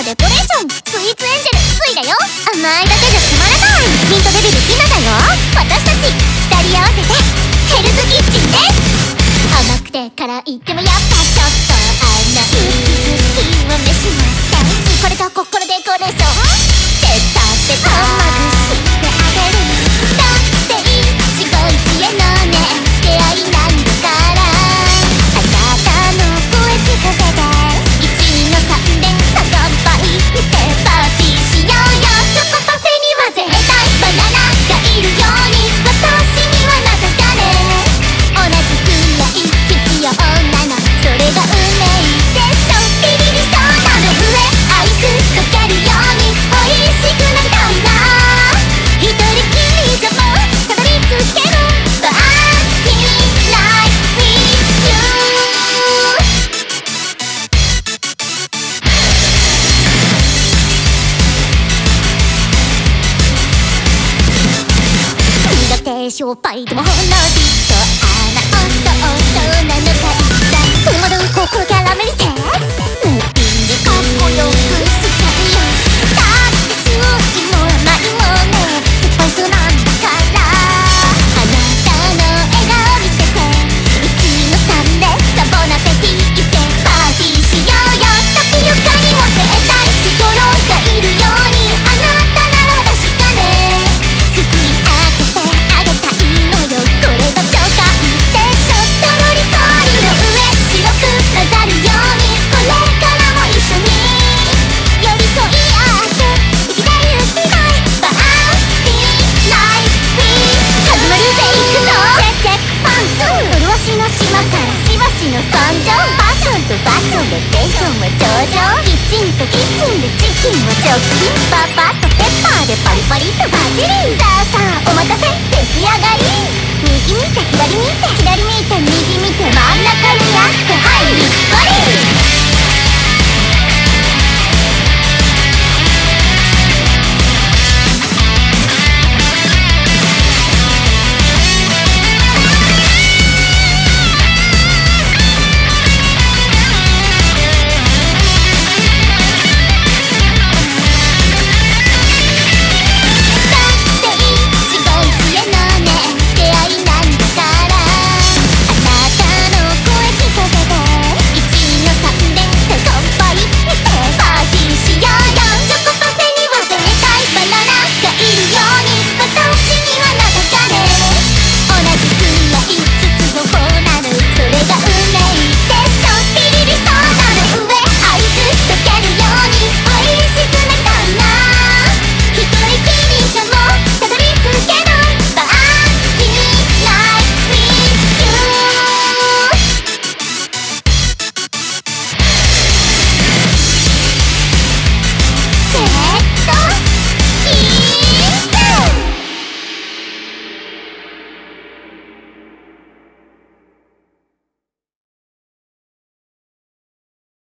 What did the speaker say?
デコレーション。スイーツエンジェルスイだよ。甘いだけじゃつまらない。ミントデビル今だよ。私たち2人合わせてヘルズキッチンです。甘くて辛いてもやっぱちょっと甘い好き好きは飯しまターこれが心デコレーションってたってた商売でもほのりと穴音うョンでテンションは上々キッチンとキッチンでチキンは直近パパッと